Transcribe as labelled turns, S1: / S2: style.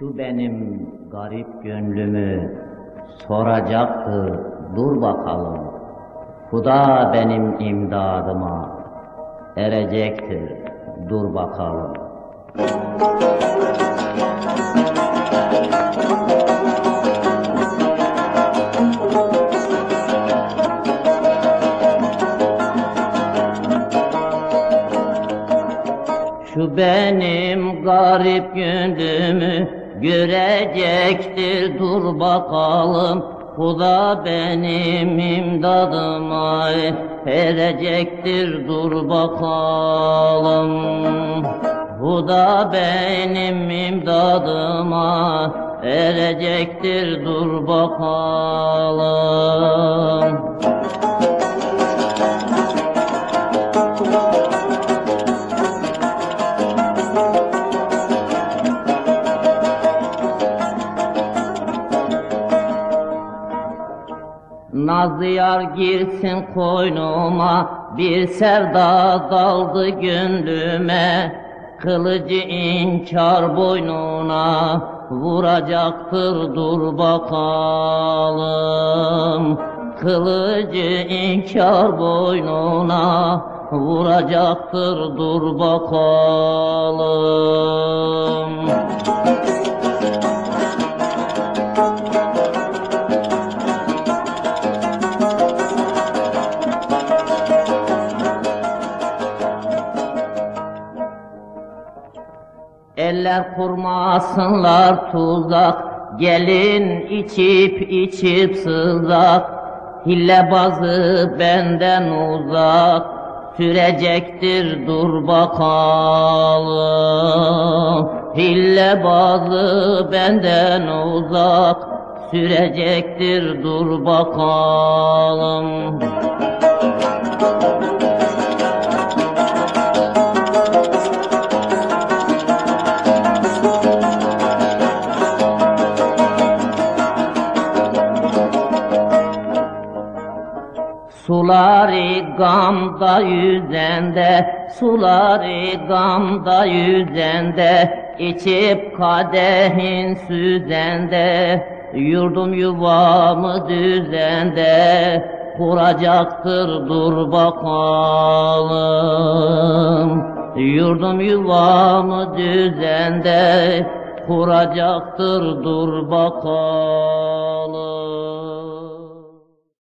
S1: Şu benim garip gönlümü soracaktır, dur bakalım. Huda benim imdadıma erecektir, dur bakalım. Şu benim garip gönlümü görecektir dur bakalım. Huda benim imdadıma erecektir dur bakalım. Huda benim imdadıma erecektir dur bakalım Nazlı girsin koynuma, bir sevda daldı gönlüme. Kılıcı inkar boynuna, vuracaktır dur bakalım. Kılıcı inkar boynuna, vuracaktır dur bakalım. Eller kurmasınlar tuzak, gelin içip içip sızak. Hillebazı benden uzak, sürecektir dur bakalım. Hillebazı benden uzak, sürecektir dur bakalım. Suları gamda yüzende, suları gamda yüzende, içip kadehin süzende, yurdum yuvamı düzende, kuracaktır dur bakalım. Yurdum yuvamı düzende, kuracaktır dur bakalım.